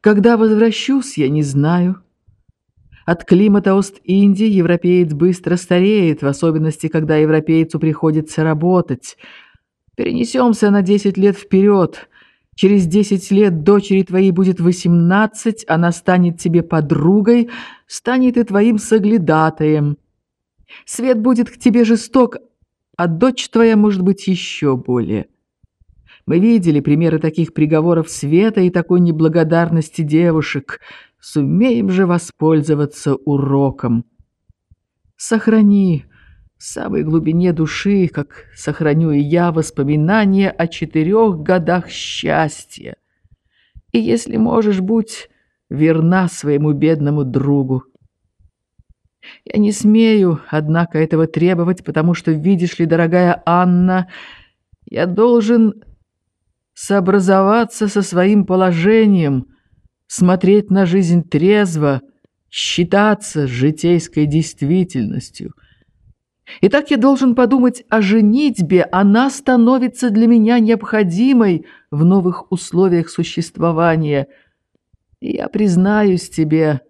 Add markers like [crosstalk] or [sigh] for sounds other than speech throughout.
Когда возвращусь, я не знаю. От климата Ост-Индии европеец быстро стареет, в особенности, когда европейцу приходится работать. Перенесемся на 10 лет вперед. Через 10 лет дочери твоей будет 18, она станет тебе подругой, станет и твоим соглядатаем. Свет будет к тебе жесток, а дочь твоя может быть еще более. Мы видели примеры таких приговоров света и такой неблагодарности девушек. Сумеем же воспользоваться уроком. Сохрани в самой глубине души, как сохраню и я, воспоминания о четырех годах счастья. И если можешь, будь верна своему бедному другу. Я не смею, однако, этого требовать, потому что, видишь ли, дорогая Анна, я должен сообразоваться со своим положением, смотреть на жизнь трезво, считаться житейской действительностью. Итак, я должен подумать о женитьбе, она становится для меня необходимой в новых условиях существования. И я признаюсь тебе,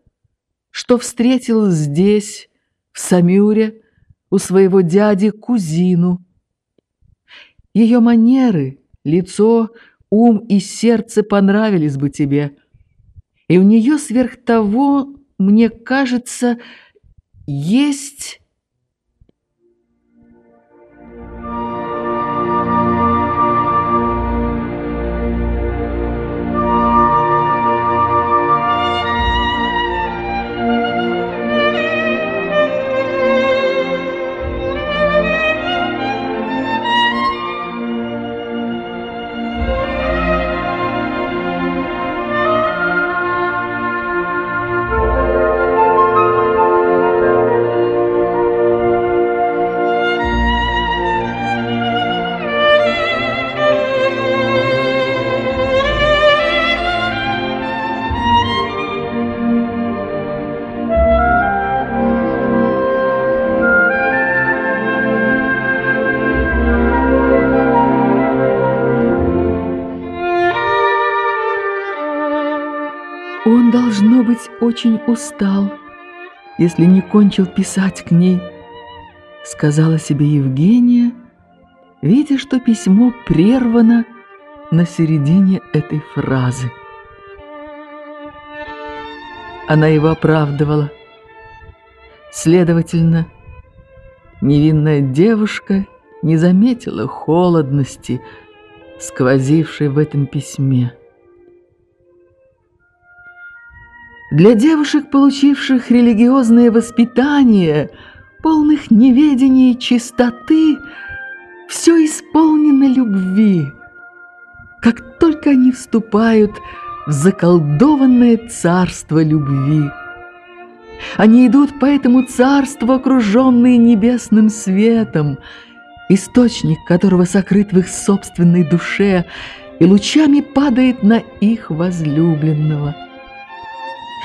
что встретил здесь, в Самюре, у своего дяди кузину. Ее манеры, лицо, ум и сердце понравились бы тебе. И у нее сверх того, мне кажется, есть Должно быть, очень устал, если не кончил писать к ней, сказала себе Евгения, видя, что письмо прервано на середине этой фразы. Она его оправдывала. Следовательно, невинная девушка не заметила холодности, сквозившей в этом письме. Для девушек, получивших религиозное воспитание, полных неведения и чистоты, все исполнено любви. Как только они вступают в заколдованное царство любви, они идут по этому царству, окруженные небесным светом, источник которого сокрыт в их собственной душе и лучами падает на их возлюбленного.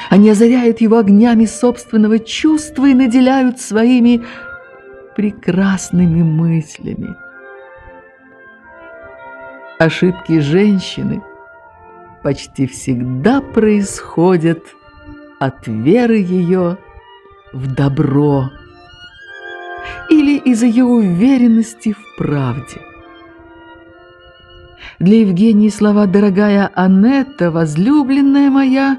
Они озаряют его огнями собственного чувства и наделяют своими прекрасными мыслями. Ошибки женщины почти всегда происходят от веры ее в добро или из ее уверенности в правде. Для Евгении слова «дорогая Анетта, возлюбленная моя»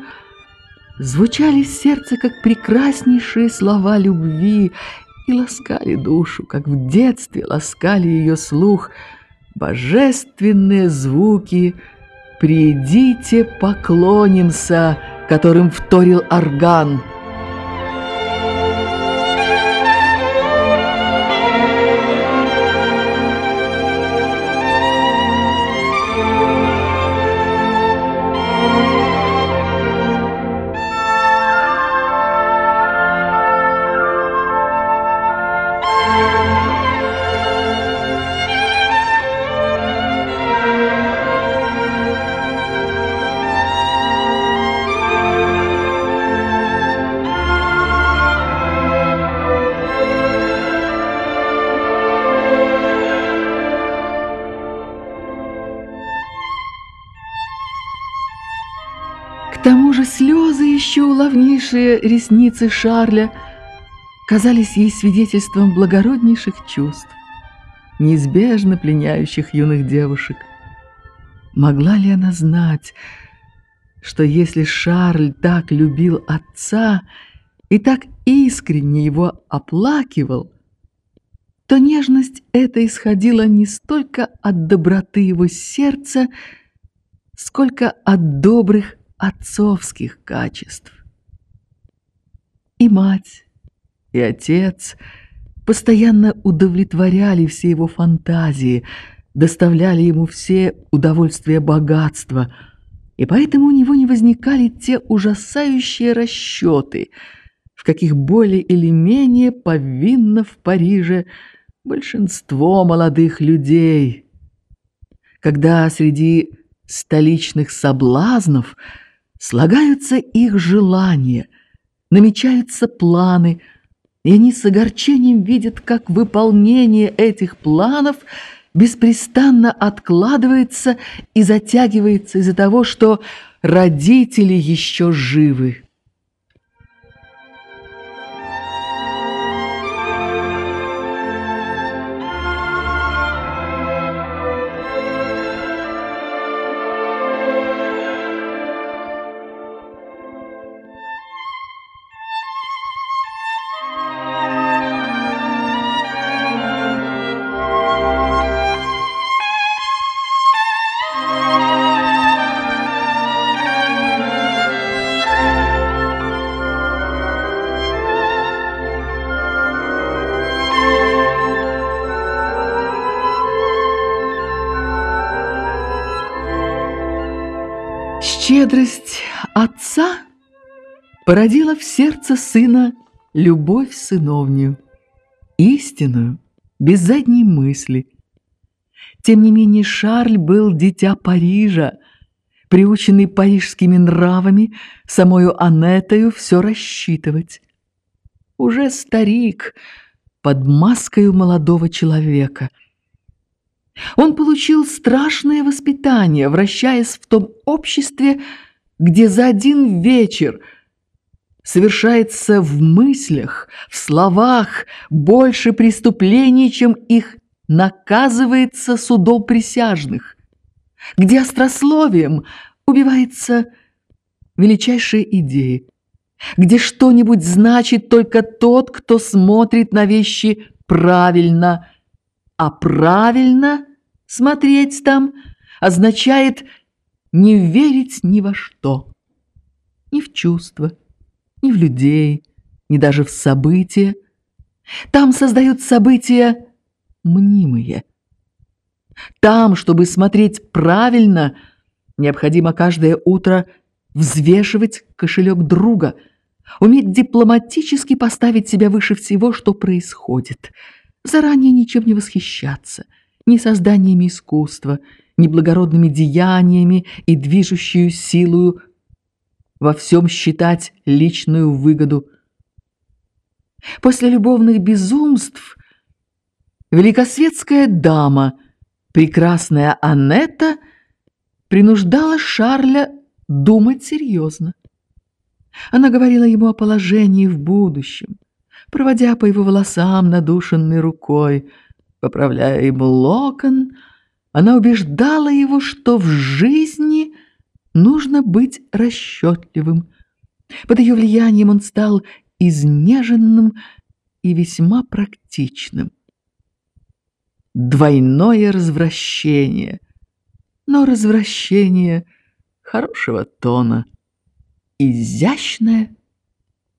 звучали в сердце, как прекраснейшие слова любви, и ласкали душу, как в детстве ласкали ее слух. Божественные звуки «Придите, поклонимся», которым вторил орган – еще уловнейшие ресницы Шарля, казались ей свидетельством благороднейших чувств, неизбежно пленяющих юных девушек. Могла ли она знать, что если Шарль так любил отца и так искренне его оплакивал, то нежность эта исходила не столько от доброты его сердца, сколько от добрых отцовских качеств. И мать, и отец постоянно удовлетворяли все его фантазии, доставляли ему все удовольствия богатства, и поэтому у него не возникали те ужасающие расчеты, в каких более или менее повинно в Париже большинство молодых людей. Когда среди столичных соблазнов слагаются их желания, намечаются планы, и они с огорчением видят, как выполнение этих планов беспрестанно откладывается и затягивается из-за того, что родители еще живы. Породила в сердце сына любовь сыновнюю, истинную, без задней мысли. Тем не менее Шарль был дитя Парижа, приученный парижскими нравами, самою Анетою все рассчитывать. Уже старик под маскою молодого человека – он получил страшное воспитание, вращаясь в том обществе, где за один вечер совершается в мыслях, в словах больше преступлений, чем их наказывается судом присяжных, где острословием убивается величайшая идея, где что-нибудь значит только тот, кто смотрит на вещи правильно – а правильно смотреть там означает не верить ни во что, ни в чувства, ни в людей, ни даже в события. Там создают события мнимые. Там, чтобы смотреть правильно, необходимо каждое утро взвешивать кошелек друга, уметь дипломатически поставить себя выше всего, что происходит – заранее ничем не восхищаться, ни созданиями искусства, ни благородными деяниями и движущую силою во всем считать личную выгоду. После любовных безумств великосветская дама, прекрасная Анетта, принуждала Шарля думать серьезно. Она говорила ему о положении в будущем, проводя по его волосам надушенной рукой. Поправляя ему локон, она убеждала его, что в жизни нужно быть расчетливым. Под ее влиянием он стал изнеженным и весьма практичным. Двойное развращение, но развращение хорошего тона, изящное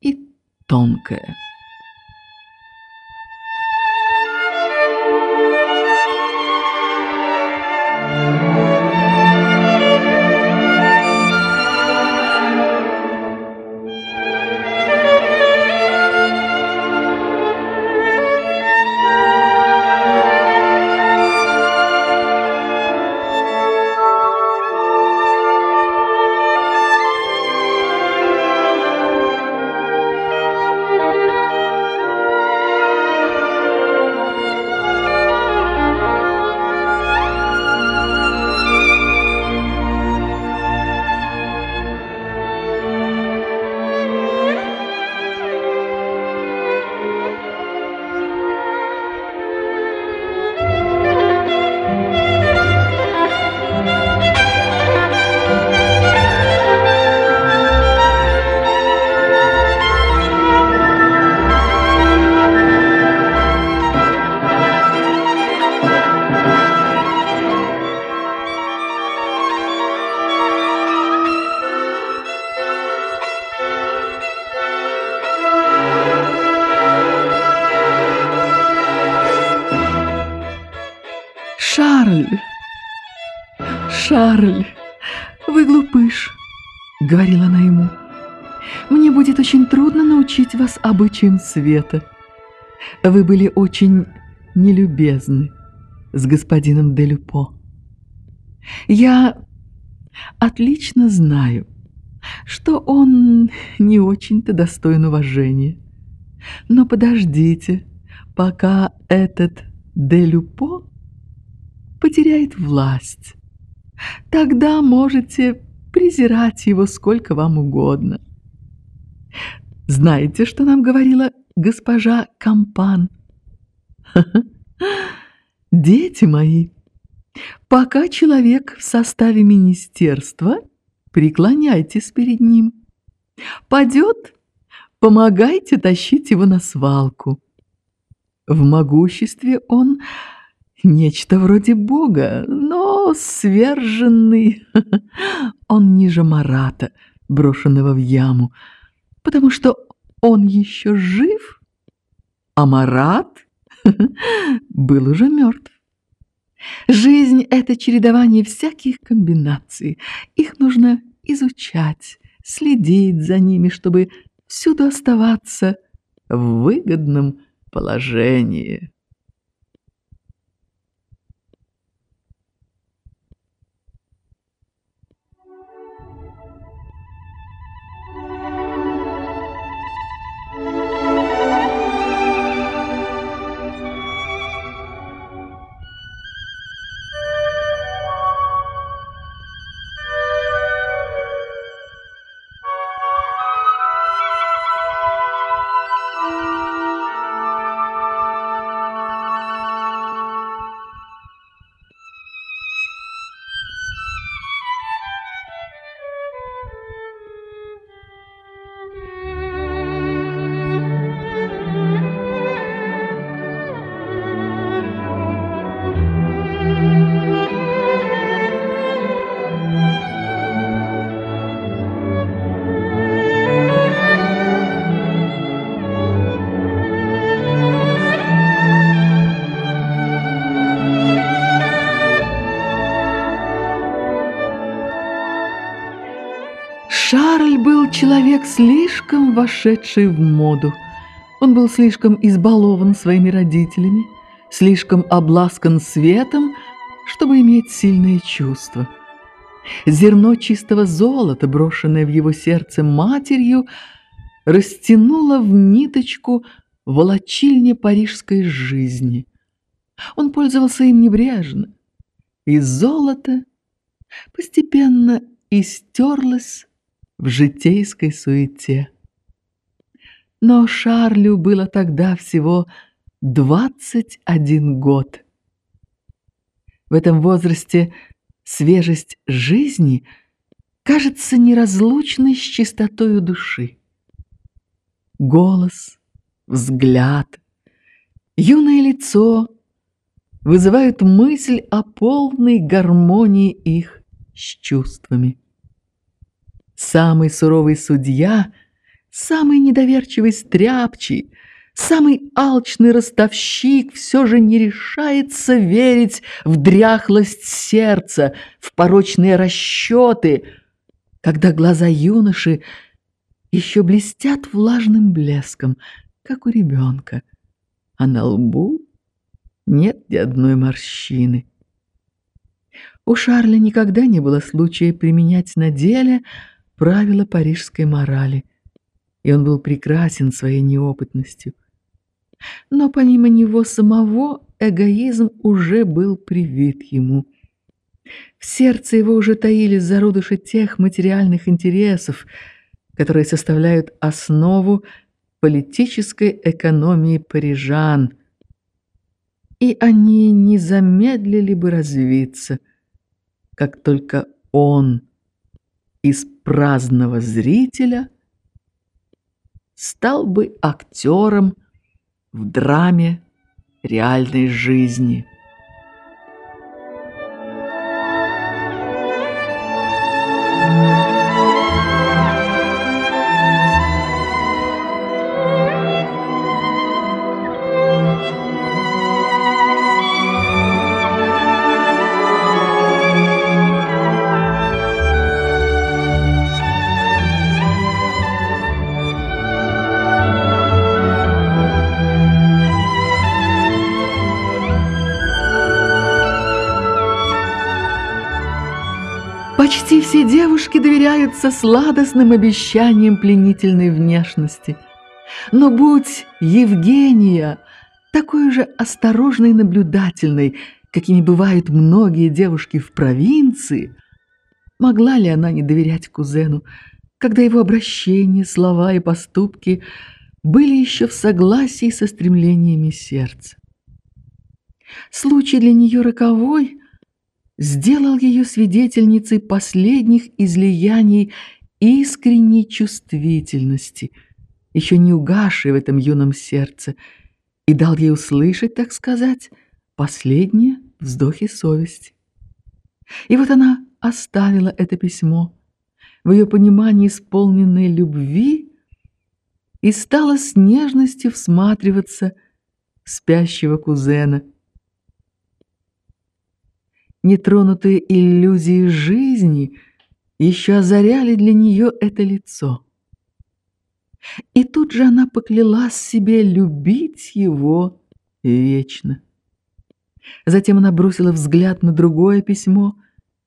и тонкое. Вас обычаям света. Вы были очень нелюбезны с господином Делюпо. Я отлично знаю, что он не очень-то достоин уважения. Но подождите, пока этот Делюпо потеряет власть. Тогда можете презирать его сколько вам угодно. Знаете, что нам говорила госпожа Кампан? [laughs] Дети мои, пока человек в составе министерства, преклоняйтесь перед ним. Падет, помогайте тащить его на свалку. В могуществе он нечто вроде бога, но сверженный. [laughs] Он ниже Марата, брошенного в яму, потому что он еще жив, а Марат [laughs] был уже мертв. Жизнь — это чередование всяких комбинаций. Их нужно изучать, следить за ними, чтобы всюду оставаться в выгодном положении. Человек, слишком вошедший в моду. Он был слишком избалован своими родителями, слишком обласкан светом, чтобы иметь сильные чувства. Зерно чистого золота, брошенное в его сердце матерью, растянуло в ниточку волочильни парижской жизни. Он пользовался им небрежно, и золото постепенно истерлось в житейской суете. Но Шарлю было тогда всего 21 год. В этом возрасте свежесть жизни кажется неразлучной с чистотою души. Голос, взгляд, юное лицо вызывают мысль о полной гармонии их с чувствами. Самый суровый судья, самый недоверчивый стряпчий, самый алчный ростовщик все же не решается верить в дряхлость сердца, в порочные расчеты, когда глаза юноши еще блестят влажным блеском, как у ребенка, а на лбу нет ни одной морщины. У Шарля никогда не было случая применять на деле – правила парижской морали, и он был прекрасен своей неопытностью. Но помимо него самого эгоизм уже был привит ему. В сердце его уже таились зародыши тех материальных интересов, которые составляют основу политической экономии парижан, и они не замедлили бы развиться, как только он из праздного зрителя стал бы актером в драме реальной жизни. Почти все девушки доверяются сладостным обещаниям пленительной внешности. Но будь Евгения такой же осторожной и наблюдательной, какими бывают многие девушки в провинции, могла ли она не доверять кузену, когда его обращения, слова и поступки были еще в согласии со стремлениями сердца. Случай для нее роковой сделал ее свидетельницей последних излияний искренней чувствительности, еще не угасшей в этом юном сердце, и дал ей услышать, так сказать, последние вздохи совести. И вот она оставила это письмо в ее понимании исполненной любви и стала с нежностью всматриваться в спящего кузена – нетронутые иллюзии жизни еще озаряли для нее это лицо. И тут же она поклялась себе любить его вечно. Затем она бросила взгляд на другое письмо,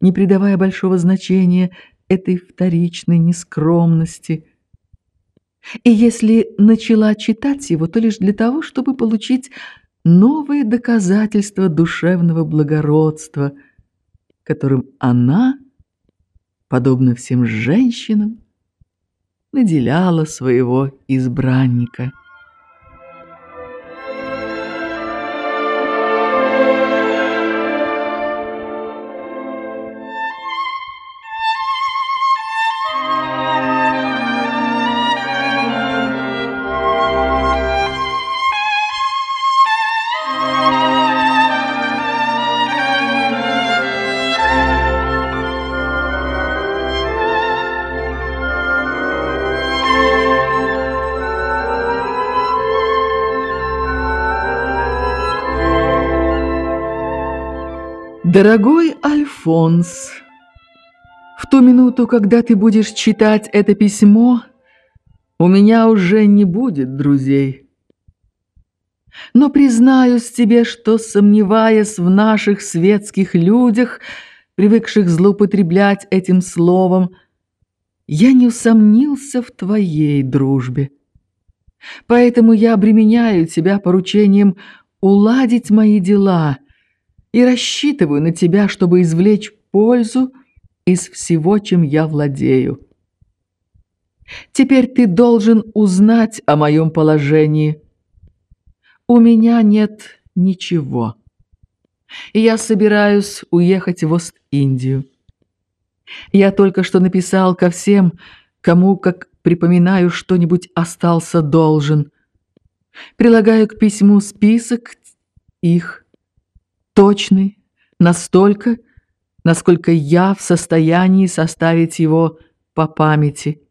не придавая большого значения этой вторичной нескромности. И если начала читать его, то лишь для того, чтобы получить новые доказательства душевного благородства – которым она, подобно всем женщинам, наделяла своего избранника. Дорогой Альфонс, в ту минуту, когда ты будешь читать это письмо, у меня уже не будет друзей. Но признаюсь тебе, что, сомневаясь в наших светских людях, привыкших злоупотреблять этим словом, я не усомнился в твоей дружбе. Поэтому я обременяю тебя поручением уладить мои дела — и рассчитываю на тебя, чтобы извлечь пользу из всего, чем я владею. Теперь ты должен узнать о моем положении. У меня нет ничего. И я собираюсь уехать в Ост-Индию. Я только что написал ко всем, кому, как припоминаю, что-нибудь остался должен. Прилагаю к письму список их точный, настолько, насколько я в состоянии составить его по памяти.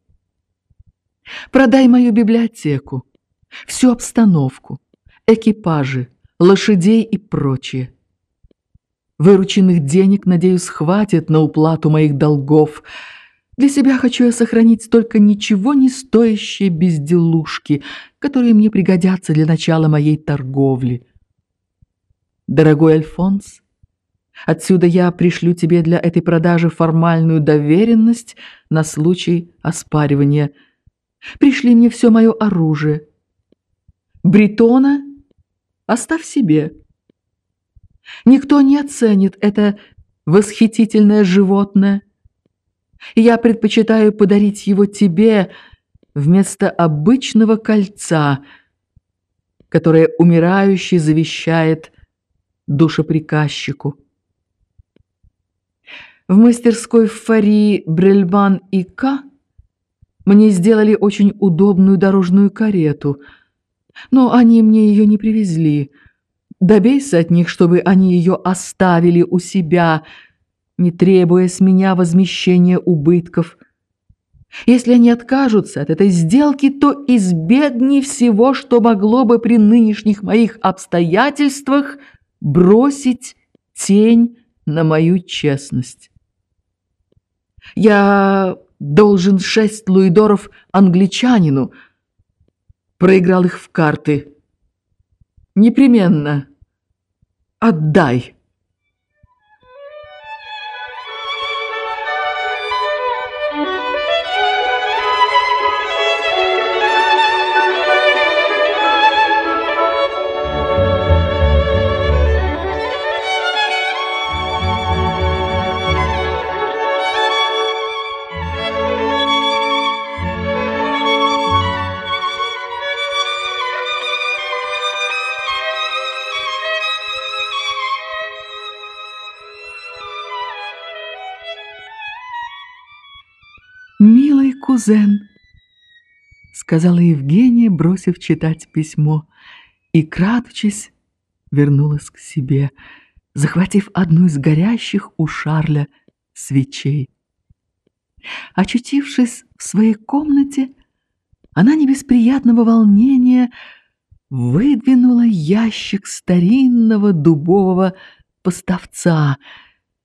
Продай мою библиотеку, всю обстановку, экипажи, лошадей и прочее. Вырученных денег, надеюсь, хватит на уплату моих долгов. Для себя хочу я сохранить только ничего не стоящие безделушки, которые мне пригодятся для начала моей торговли. Дорогой Альфонс, отсюда я пришлю тебе для этой продажи формальную доверенность на случай оспаривания. Пришли мне все мое оружие. Бретона оставь себе. Никто не оценит это восхитительное животное. Я предпочитаю подарить его тебе вместо обычного кольца, которое умирающий завещает душеприказчику. В мастерской Фари, Брельбан и К мне сделали очень удобную дорожную карету, но они мне ее не привезли. Добейся от них, чтобы они ее оставили у себя, не требуя с меня возмещения убытков. Если они откажутся от этой сделки, то избегни всего, что могло бы при нынешних моих обстоятельствах – бросить тень на мою честность. Я должен шесть луидоров англичанину, проиграл их в карты. Непременно отдай. Сказала Евгения, бросив читать письмо, и, крадучись, вернулась к себе, захватив одну из горящих у Шарля свечей. Очутившись в своей комнате, она не без приятного волнения выдвинула ящик старинного дубового поставца,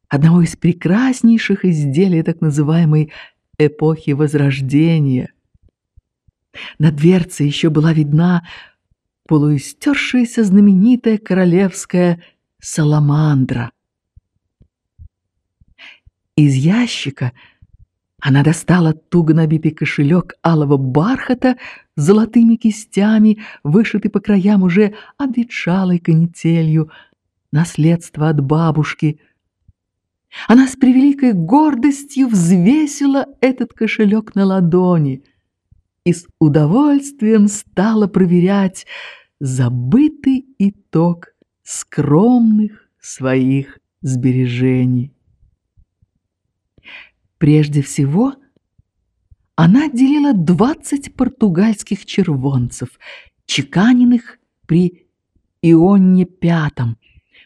одного из прекраснейших изделий так называемой эпохи Возрождения. На дверце еще была видна полуистершаяся знаменитая королевская саламандра. Из ящика она достала туго набитый кошелек алого бархата с золотыми кистями, вышитый по краям уже обветшалой канителью, наследство от бабушки. Она с превеликой гордостью взвесила этот кошелек на ладони и с удовольствием стала проверять забытый итог скромных своих сбережений. Прежде всего, она отделила 20 португальских червонцев, чеканенных при Ионне V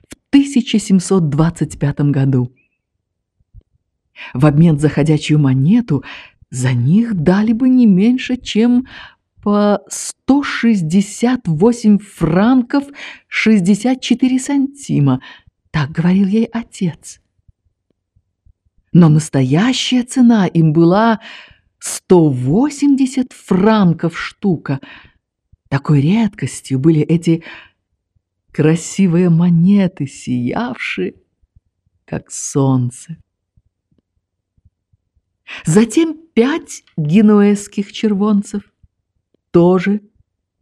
в 1725 году. В обмен за ходячую монету за них дали бы не меньше, чем по 168 франков 64 сантима, так говорил ей отец. Но настоящая цена им была 180 франков штука. Такой редкостью были эти красивые монеты, сиявшие, как солнце. Затем пять генуэзских червонцев, тоже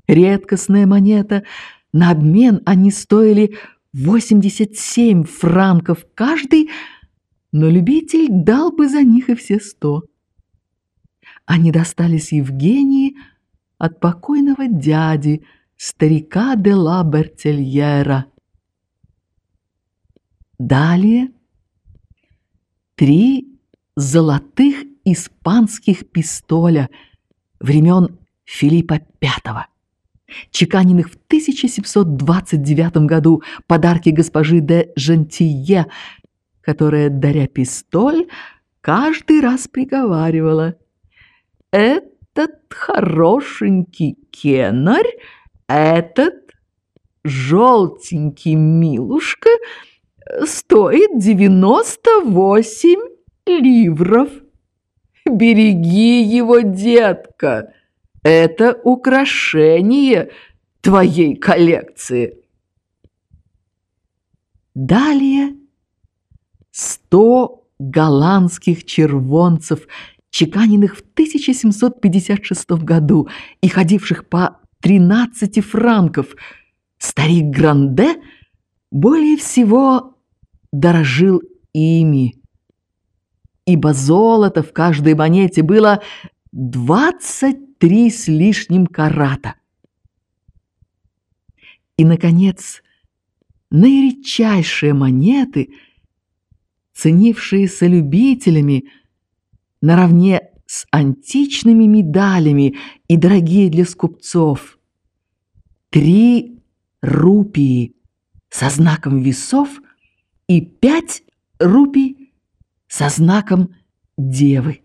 редкостная монета. На обмен они стоили 87 франков каждый, но любитель дал бы за них и все сто. Они достались Евгении от покойного дяди, старика де ла Бертельера. Далее три золотых испанских пистоля времен Филиппа V, чеканенных в 1729 году подарки госпожи де Жантие которая, даря пистоль, каждый раз приговаривала «Этот хорошенький кенарь, этот желтенький милушка стоит девяносто восемь ливров. Береги его, детка, это украшение твоей коллекции». Далее Сто голландских червонцев, чеканенных в 1756 году и ходивших по 13 франков. Старик Гранде более всего дорожил ими, ибо золото в каждой монете было 23 с лишним карата. И, наконец, наиредчайшие монеты – ценившиеся любителями наравне с античными медалями и дорогие для скупцов. Три рупии со знаком весов и пять рупий со знаком девы.